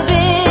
loving.